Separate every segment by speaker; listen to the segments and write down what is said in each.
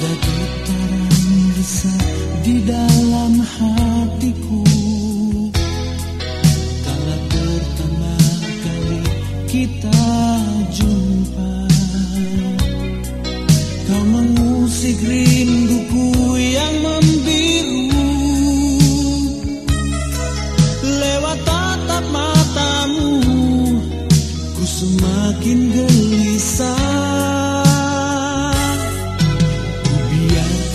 Speaker 1: Ada getaran resah di dalam hatiku Kala pertama kali kita jumpa Kau mengusik rinduku yang membiru Lewat tatap matamu Ku semakin gelisah.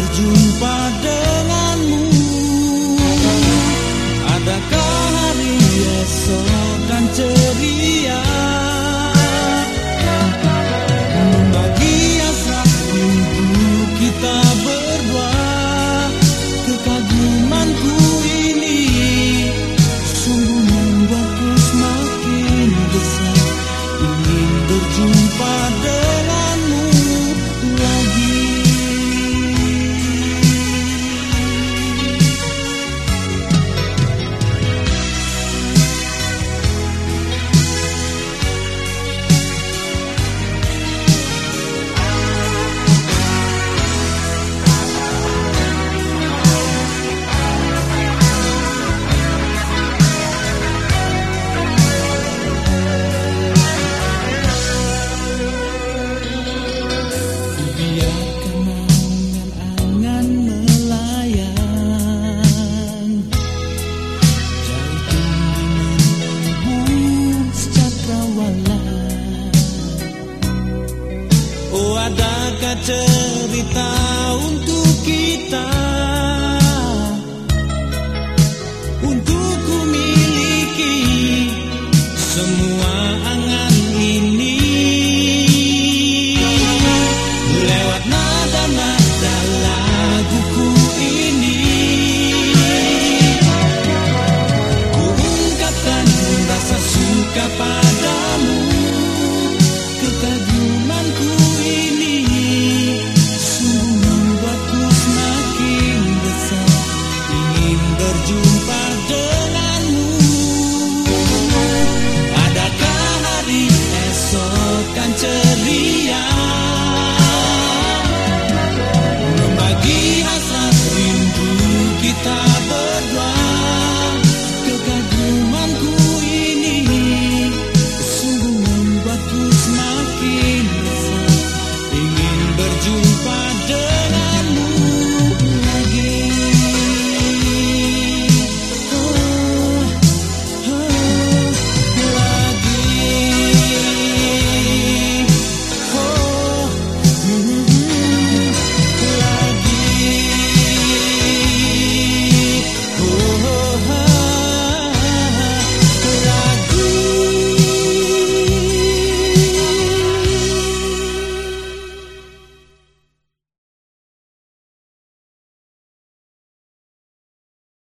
Speaker 1: berjumpa denganmu. Adakah hari esok kan